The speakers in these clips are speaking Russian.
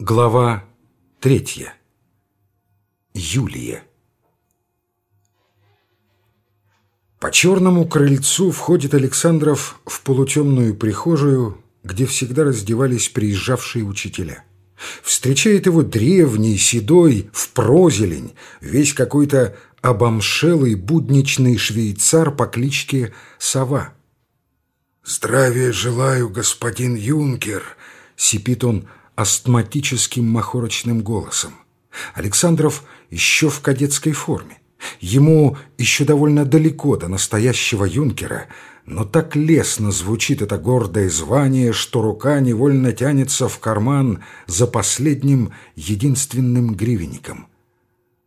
Глава третья. Юлия. По черному крыльцу входит Александров в полутемную прихожую, где всегда раздевались приезжавшие учителя. Встречает его древний, седой, в прозелень, весь какой-то обомшелый будничный швейцар по кличке Сова. «Здравия желаю, господин юнкер!» — сипит он астматическим махорочным голосом. Александров еще в кадетской форме. Ему еще довольно далеко до настоящего юнкера, но так лестно звучит это гордое звание, что рука невольно тянется в карман за последним единственным гривенником.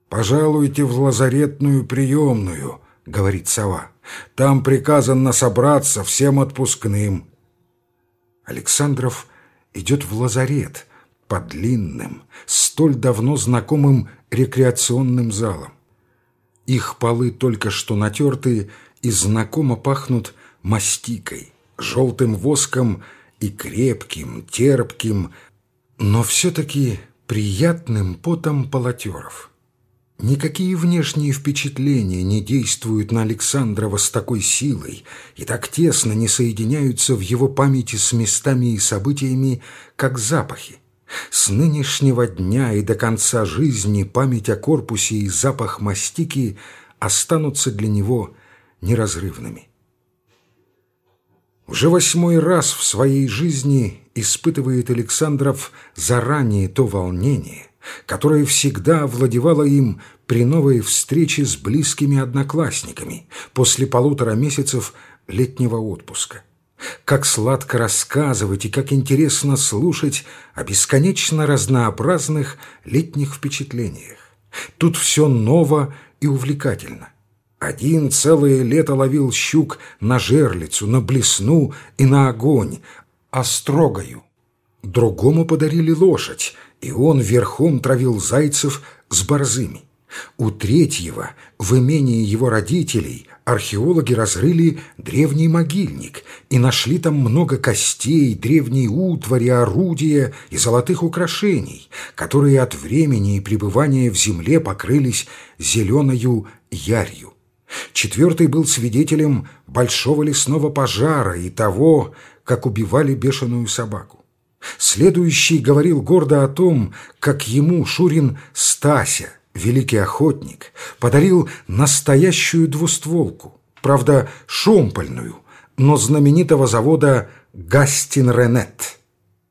«Пожалуйте в лазаретную приемную», — говорит сова. «Там приказано собраться всем отпускным». Александров идет в лазарет по длинным, столь давно знакомым рекреационным залам. Их полы только что натертые и знакомо пахнут мастикой, желтым воском и крепким, терпким, но все-таки приятным потом полотеров. Никакие внешние впечатления не действуют на Александрова с такой силой и так тесно не соединяются в его памяти с местами и событиями, как запахи. С нынешнего дня и до конца жизни память о корпусе и запах мастики останутся для него неразрывными. Уже восьмой раз в своей жизни испытывает Александров заранее то волнение, которое всегда овладевало им при новой встрече с близкими одноклассниками после полутора месяцев летнего отпуска. Как сладко рассказывать и как интересно слушать о бесконечно разнообразных летних впечатлениях. Тут все ново и увлекательно. Один целое лето ловил щук на жерлицу, на блесну и на огонь, острогою. Другому подарили лошадь, и он верхом травил зайцев с борзыми. У третьего, в имении его родителей, археологи разрыли древний могильник и нашли там много костей, древней утвари, орудия и золотых украшений, которые от времени и пребывания в земле покрылись зеленою ярью. Четвертый был свидетелем большого лесного пожара и того, как убивали бешеную собаку. Следующий говорил гордо о том, как ему Шурин Стася, великий охотник, подарил настоящую двустволку, правда, шомпольную, но знаменитого завода «Гастин Ренет».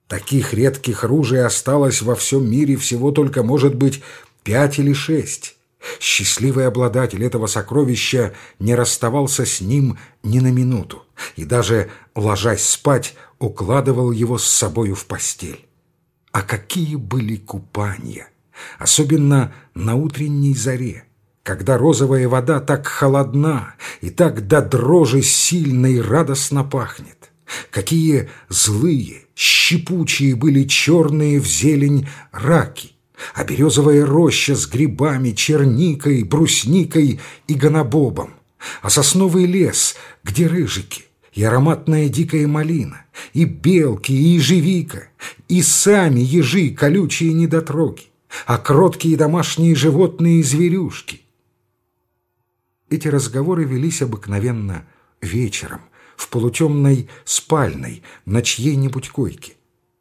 Таких редких ружей осталось во всем мире всего только, может быть, пять или шесть. Счастливый обладатель этого сокровища не расставался с ним ни на минуту и даже, ложась спать, укладывал его с собою в постель. А какие были купания! Особенно на утренней заре, когда розовая вода так холодна и так до дрожи сильно и радостно пахнет. Какие злые, щепучие были черные в зелень раки, а березовая роща с грибами, черникой, брусникой и гонобобом, а сосновый лес, где рыжики, и ароматная дикая малина, и белки, и ежевика, и сами ежи, колючие недотроги, а кроткие домашние животные и зверюшки. Эти разговоры велись обыкновенно вечером, в полутемной спальной, на чьей-нибудь койке.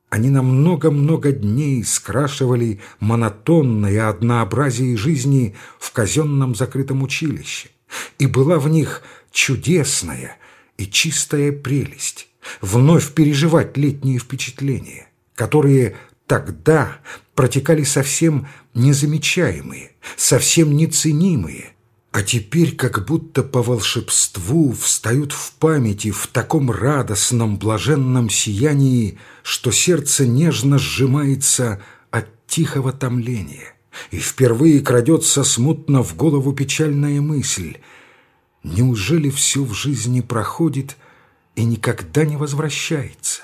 Они на много-много дней скрашивали монотонное однообразие жизни в казенном закрытом училище, и была в них чудесная и чистая прелесть вновь переживать летние впечатления, которые тогда протекали совсем незамечаемые, совсем неценимые, а теперь как будто по волшебству встают в памяти в таком радостном, блаженном сиянии, что сердце нежно сжимается от тихого томления, и впервые крадется смутно в голову печальная мысль — Неужели все в жизни проходит и никогда не возвращается?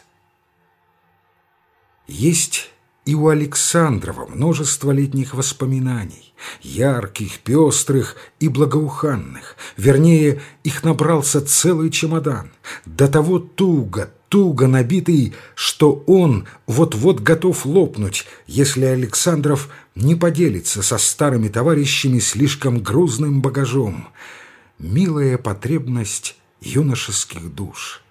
Есть и у Александрова множество летних воспоминаний, ярких, пестрых и благоуханных. Вернее, их набрался целый чемодан, до того туго, туго набитый, что он вот-вот готов лопнуть, если Александров не поделится со старыми товарищами слишком грузным багажом. Милая потребность юношеских душ.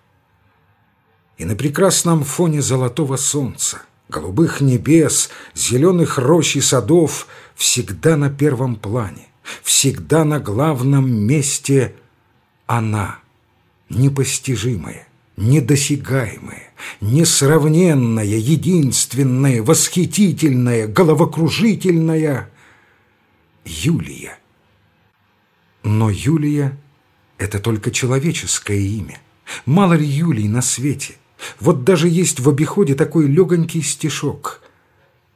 И на прекрасном фоне золотого солнца – голубых небес, зеленых рощ и садов всегда на первом плане, всегда на главном месте она, непостижимая, недосягаемая, несравненная, единственная, восхитительная, головокружительная Юлия. Но Юлия — это только человеческое имя. Мало ли Юлий на свете — вот даже есть в обиходе такой легонький стишок.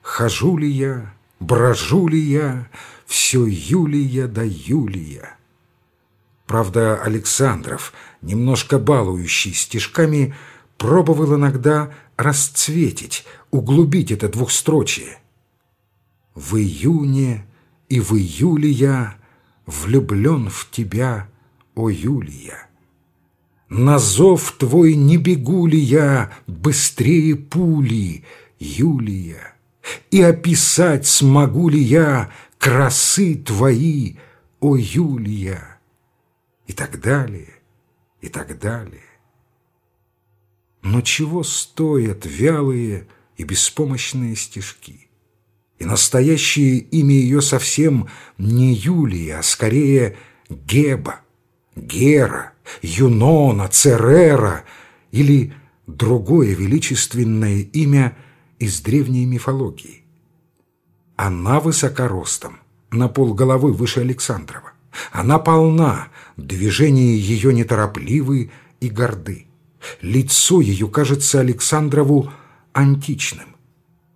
«Хожу ли я, брожу ли я, все Юлия да Юлия». Правда, Александров, немножко балующий стишками, пробовал иногда расцветить, углубить это двухстрочие. «В июне и в июле я влюблен в тебя, о Юлия». На зов твой не бегу ли я быстрее пули, Юлия? И описать смогу ли я красы твои, о Юлия? И так далее, и так далее. Но чего стоят вялые и беспомощные стишки? И настоящее имя ее совсем не Юлия, а скорее Геба, Гера – Юнона, Церера или другое величественное имя из древней мифологии. Она высокоростом, на полголовы выше Александрова. Она полна, движения ее неторопливы и горды. Лицо ее кажется Александрову античным.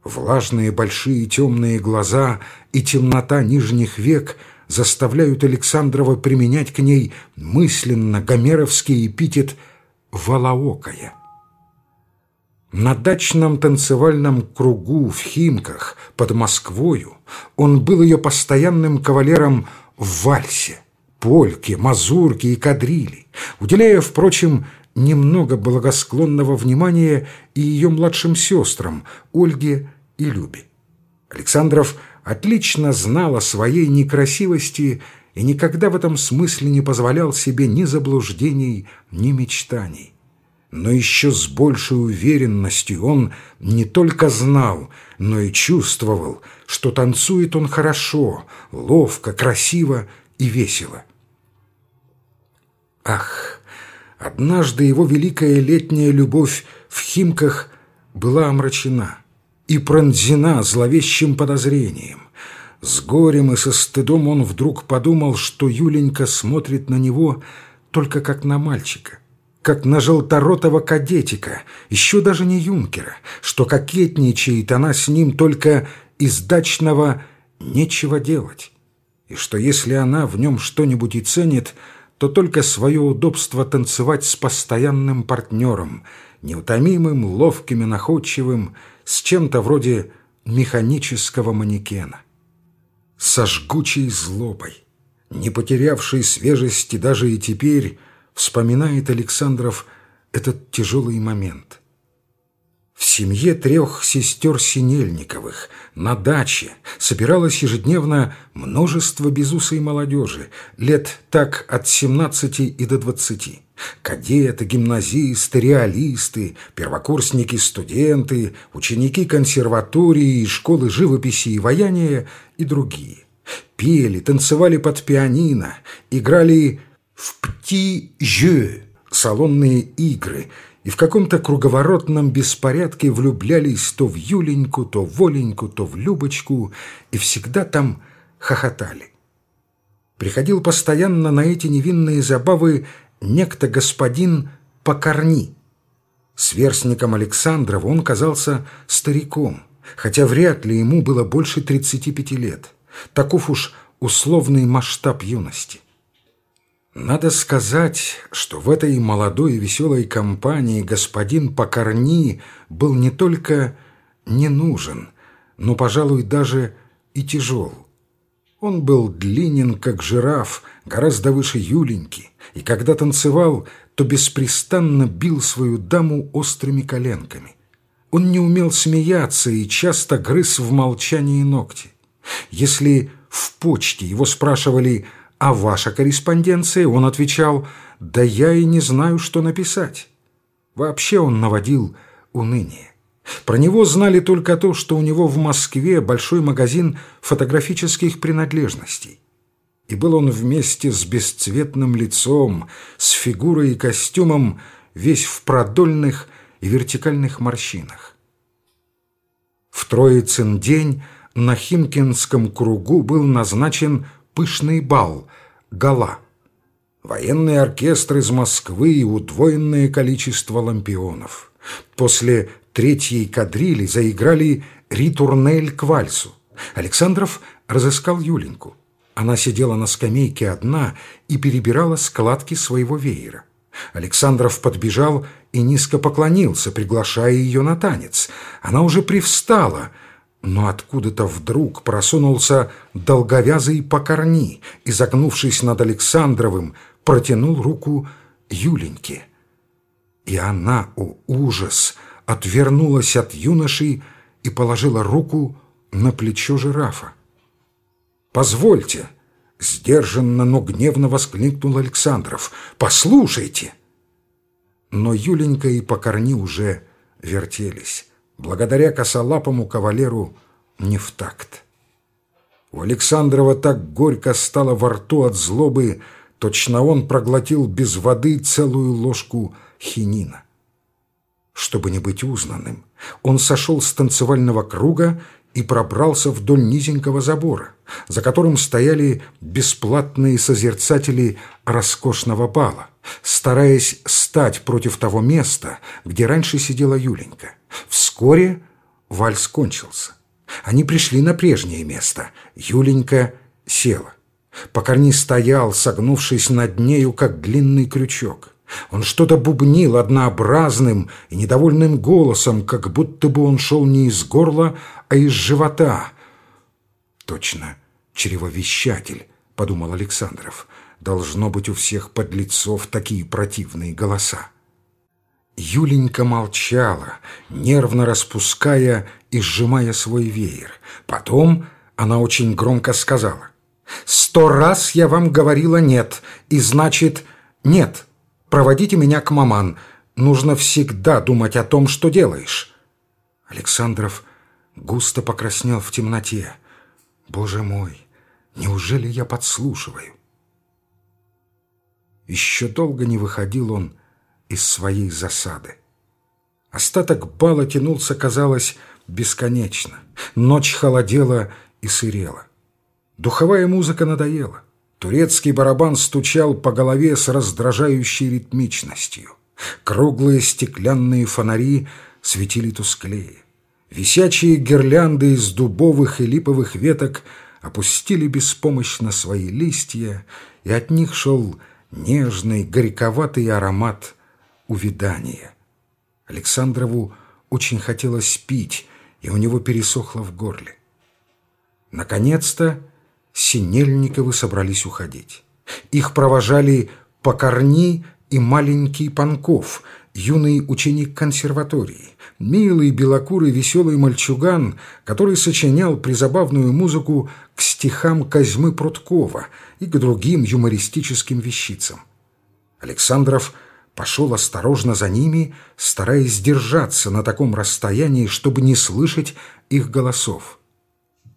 Влажные большие темные глаза и темнота нижних век – заставляют Александрова применять к ней мысленно гомеровский эпитет «волоокая». На дачном танцевальном кругу в Химках под Москвою он был ее постоянным кавалером в вальсе, польке, мазурке и кадрили, уделяя, впрочем, немного благосклонного внимания и ее младшим сестрам Ольге и Любе. Александров – отлично знал о своей некрасивости и никогда в этом смысле не позволял себе ни заблуждений, ни мечтаний. Но еще с большей уверенностью он не только знал, но и чувствовал, что танцует он хорошо, ловко, красиво и весело. Ах, однажды его великая летняя любовь в Химках была омрачена – и пронзена зловещим подозрением. С горем и со стыдом он вдруг подумал, что Юленька смотрит на него только как на мальчика, как на желторотого кадетика, еще даже не юнкера, что кокетничает она с ним только из дачного «нечего делать», и что если она в нем что-нибудь и ценит, то только свое удобство танцевать с постоянным партнером, неутомимым, ловким и находчивым, с чем-то вроде механического манекена. Со жгучей злобой, не потерявшей свежести даже и теперь, вспоминает Александров этот тяжелый момент. В семье трех сестер Синельниковых на даче собиралось ежедневно множество безусой молодежи, лет так от 17 и до 20. Кадеты, гимназисты, реалисты, первокурсники, студенты, ученики консерватории и школы живописи и ваяния и другие. Пели, танцевали под пианино, играли в «пти-жё» салонные игры и в каком-то круговоротном беспорядке влюблялись то в Юленьку, то в Оленьку, то в Любочку и всегда там хохотали. Приходил постоянно на эти невинные забавы некто господин Покорни. Сверстником Александрова он казался стариком, хотя вряд ли ему было больше 35 лет. Таков уж условный масштаб юности. Надо сказать, что в этой молодой и веселой компании господин Покорни был не только не нужен, но, пожалуй, даже и тяжел. Он был длинен, как жираф, гораздо выше Юленьки, и когда танцевал, то беспрестанно бил свою даму острыми коленками. Он не умел смеяться и часто грыз в молчании ногти. Если в почте его спрашивали «А ваша корреспонденция?» Он отвечал «Да я и не знаю, что написать». Вообще он наводил уныние. Про него знали только то, что у него в Москве большой магазин фотографических принадлежностей. И был он вместе с бесцветным лицом, с фигурой и костюмом, весь в продольных и вертикальных морщинах. В Троицын день на Химкинском кругу был назначен пышный бал, гала. Военный оркестр из Москвы и удвоенное количество лампионов. После третьей кадрили заиграли ритурнель к вальсу. Александров разыскал Юленьку. Она сидела на скамейке одна и перебирала складки своего веера. Александров подбежал и низко поклонился, приглашая ее на танец. Она уже привстала, но откуда-то вдруг просунулся долговязый покорни и, загнувшись над Александровым, протянул руку Юленьке. И она, о ужас, отвернулась от юноши и положила руку на плечо жирафа. «Позвольте!» — сдержанно, но гневно воскликнул Александров. «Послушайте!» Но Юленька и Покорни уже вертелись, благодаря косолапому кавалеру не в такт. У Александрова так горько стало во рту от злобы, точно он проглотил без воды целую ложку хинина. Чтобы не быть узнанным, он сошел с танцевального круга и пробрался вдоль низенького забора, за которым стояли бесплатные созерцатели роскошного бала, стараясь стать против того места, где раньше сидела Юленька. Вскоре вальс кончился. Они пришли на прежнее место. Юленька села. Покорни стоял, согнувшись над нею, как длинный крючок. Он что-то бубнил однообразным и недовольным голосом, как будто бы он шел не из горла, а из живота. «Точно, чревовещатель», — подумал Александров. «Должно быть у всех подлецов такие противные голоса». Юленька молчала, нервно распуская и сжимая свой веер. Потом она очень громко сказала. «Сто раз я вам говорила «нет», и значит «нет». Проводите меня к маман. Нужно всегда думать о том, что делаешь». Александров густо покраснел в темноте. «Боже мой, неужели я подслушиваю?» Еще долго не выходил он из своей засады. Остаток бала тянулся, казалось, бесконечно. Ночь холодела и сырела. Духовая музыка надоела. Турецкий барабан стучал по голове с раздражающей ритмичностью. Круглые стеклянные фонари светили тусклее. Висячие гирлянды из дубовых и липовых веток опустили беспомощно свои листья, и от них шел нежный, горьковатый аромат увядания. Александрову очень хотелось пить, и у него пересохло в горле. Наконец-то Синельниковы собрались уходить. Их провожали Покорни и маленький Панков, юный ученик консерватории, милый белокурый веселый мальчуган, который сочинял призабавную музыку к стихам Козьмы Пруткова и к другим юмористическим вещицам. Александров пошел осторожно за ними, стараясь держаться на таком расстоянии, чтобы не слышать их голосов.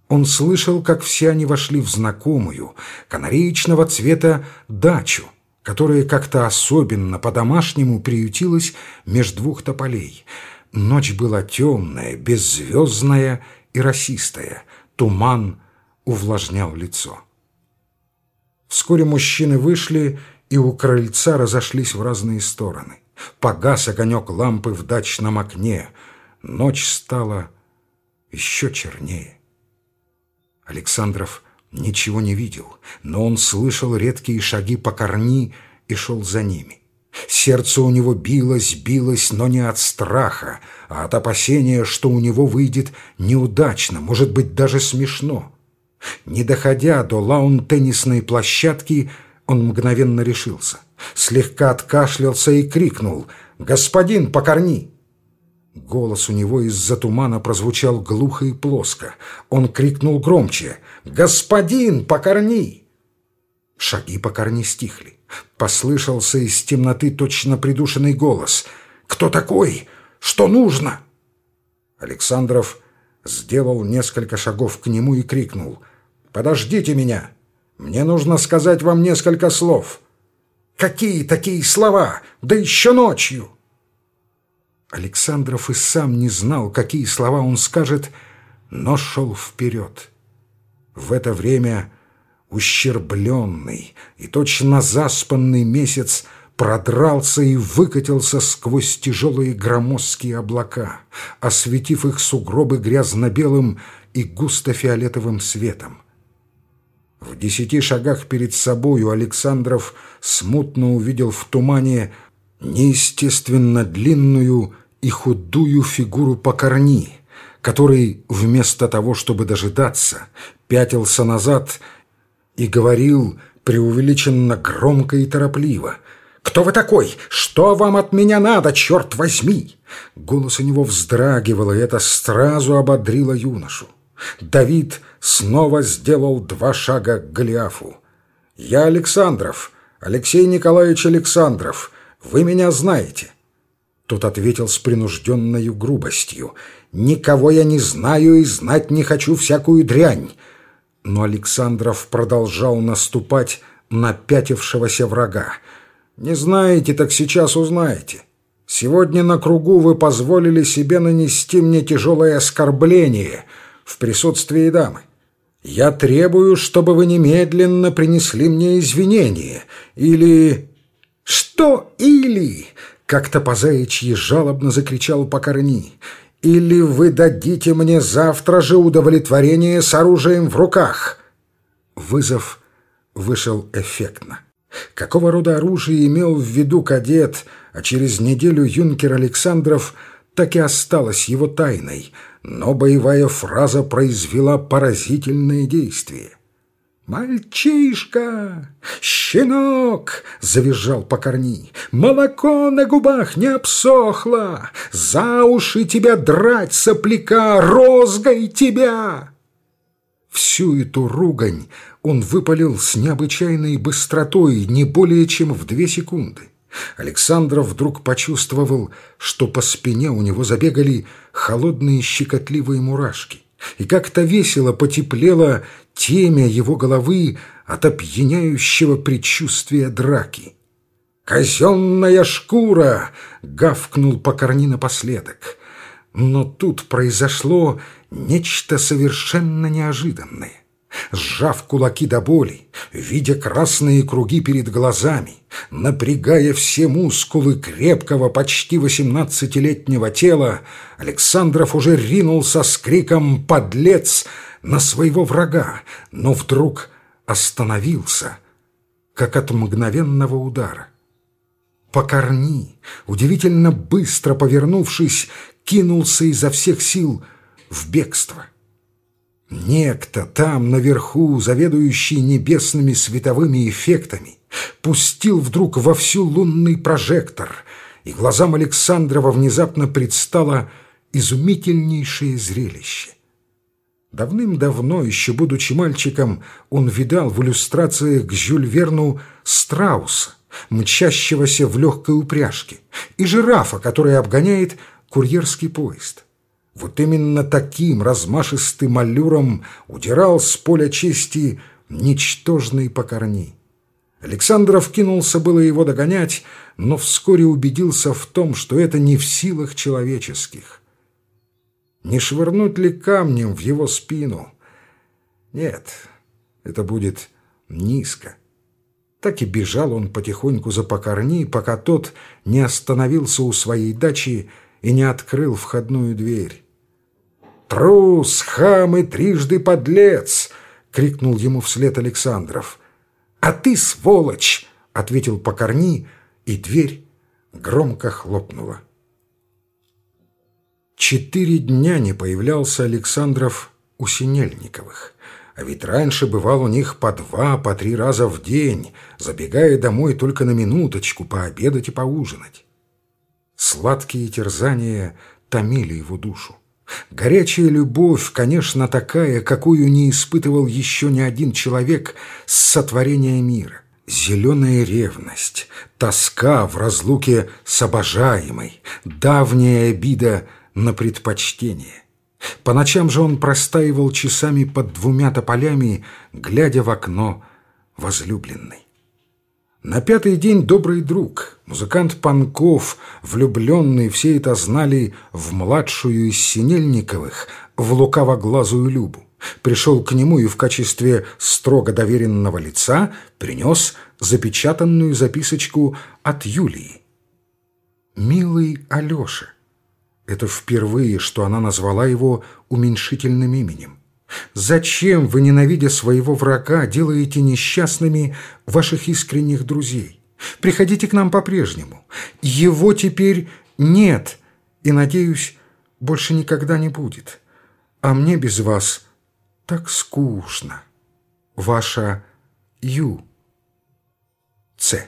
Он слышал, как все они вошли в знакомую, канареечного цвета дачу, которая как-то особенно по-домашнему приютилась меж двух тополей. Ночь была темная, беззвездная и росистая. Туман увлажнял лицо. Вскоре мужчины вышли и у крыльца разошлись в разные стороны. Погас огонек лампы в дачном окне. Ночь стала еще чернее. Александров ничего не видел, но он слышал редкие шаги по корни и шел за ними. Сердце у него билось, билось, но не от страха, а от опасения, что у него выйдет неудачно, может быть, даже смешно. Не доходя до лаун-теннисной площадки, он мгновенно решился. Слегка откашлялся и крикнул «Господин, покорни!» Голос у него из-за тумана прозвучал глухо и плоско. Он крикнул громче «Господин, покорни!» Шаги покорни стихли. Послышался из темноты точно придушенный голос. «Кто такой? Что нужно?» Александров сделал несколько шагов к нему и крикнул «Подождите меня! Мне нужно сказать вам несколько слов!» «Какие такие слова? Да еще ночью!» Александров и сам не знал, какие слова он скажет, но шел вперед. В это время ущербленный и точно заспанный месяц продрался и выкатился сквозь тяжелые громоздкие облака, осветив их сугробы грязно-белым и густо-фиолетовым светом. В десяти шагах перед собою Александров смутно увидел в тумане неестественно длинную и худую фигуру покорни, который вместо того, чтобы дожидаться, пятился назад и говорил преувеличенно громко и торопливо. «Кто вы такой? Что вам от меня надо, черт возьми?» Голос у него вздрагивал, и это сразу ободрило юношу. Давид снова сделал два шага к Голиафу. «Я Александров, Алексей Николаевич Александров. Вы меня знаете». Тот ответил с принужденной грубостью. «Никого я не знаю и знать не хочу всякую дрянь но Александров продолжал наступать на пятившегося врага. «Не знаете, так сейчас узнаете. Сегодня на кругу вы позволили себе нанести мне тяжелое оскорбление в присутствии дамы. Я требую, чтобы вы немедленно принесли мне извинения. Или...» «Что «или»?» — как-то по заячьи жалобно закричал Покорни или вы дадите мне завтра же удовлетворение с оружием в руках?» Вызов вышел эффектно. Какого рода оружие имел в виду кадет, а через неделю юнкер Александров так и осталось его тайной, но боевая фраза произвела поразительное действие. «Мальчишка! Щенок!» — завизжал Покорни. «Молоко на губах не обсохло! За уши тебя драть, сопляка! Розгой тебя!» Всю эту ругань он выпалил с необычайной быстротой не более чем в две секунды. Александров вдруг почувствовал, что по спине у него забегали холодные щекотливые мурашки и как-то весело потеплело темя его головы от опьяняющего предчувствия драки. «Казенная шкура!» — гавкнул Покорни напоследок. Но тут произошло нечто совершенно неожиданное. Сжав кулаки до боли, видя красные круги перед глазами, напрягая все мускулы крепкого, почти восемнадцатилетнего тела, Александров уже ринулся с криком «Подлец!» На своего врага, но вдруг остановился, как от мгновенного удара. Покорни, удивительно быстро повернувшись, кинулся изо всех сил в бегство. Некто там, наверху, заведующий небесными световыми эффектами, пустил вдруг во всю лунный прожектор, и глазам Александрова внезапно предстало изумительнейшее зрелище. Давным-давно, еще будучи мальчиком, он видал в иллюстрациях к Жюль Верну страуса, мчащегося в легкой упряжке, и жирафа, который обгоняет курьерский поезд. Вот именно таким размашистым аллюром удирал с поля чести ничтожный покорни. Александров кинулся было его догонять, но вскоре убедился в том, что это не в силах человеческих. Не швырнуть ли камнем в его спину? Нет, это будет низко. Так и бежал он потихоньку за покорни, пока тот не остановился у своей дачи и не открыл входную дверь. «Трус, хам и трижды подлец!» — крикнул ему вслед Александров. «А ты сволочь!» — ответил Покорни, и дверь громко хлопнула. Четыре дня не появлялся Александров у Синельниковых. А ведь раньше бывал у них по два, по три раза в день, забегая домой только на минуточку пообедать и поужинать. Сладкие терзания томили его душу. Горячая любовь, конечно, такая, какую не испытывал еще ни один человек с сотворения мира. Зеленая ревность, тоска в разлуке с обожаемой, давняя обида на предпочтение. По ночам же он простаивал часами под двумя тополями, глядя в окно возлюбленной. На пятый день добрый друг, музыкант Панков, влюбленный, все это знали, в младшую из Синельниковых, в лукаво-глазую Любу, пришел к нему и в качестве строго доверенного лица принес запечатанную записочку от Юлии. «Милый Алеша, это впервые, что она назвала его уменьшительным именем. Зачем вы, ненавидя своего врага, делаете несчастными ваших искренних друзей? Приходите к нам по-прежнему. Его теперь нет, и, надеюсь, больше никогда не будет. А мне без вас так скучно. Ваша Ю. Ц.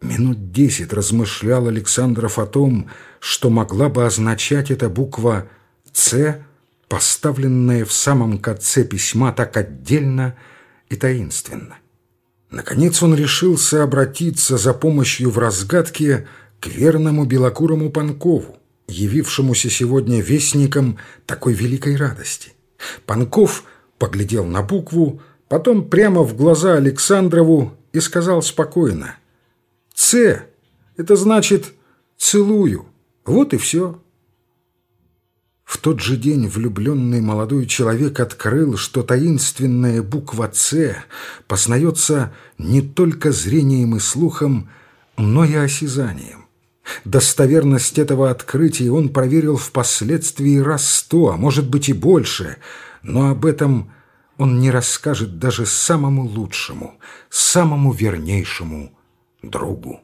Минут десять размышлял Александров о том, что могла бы означать эта буква «Ц», поставленная в самом конце письма так отдельно и таинственно. Наконец он решился обратиться за помощью в разгадке к верному белокурому Панкову, явившемуся сегодня вестником такой великой радости. Панков поглядел на букву, потом прямо в глаза Александрову и сказал спокойно – «Ц» — это значит «целую». Вот и все. В тот же день влюбленный молодой человек открыл, что таинственная буква «Ц» познается не только зрением и слухом, но и осязанием. Достоверность этого открытия он проверил впоследствии раз сто, а может быть и больше, но об этом он не расскажет даже самому лучшему, самому вернейшему другу.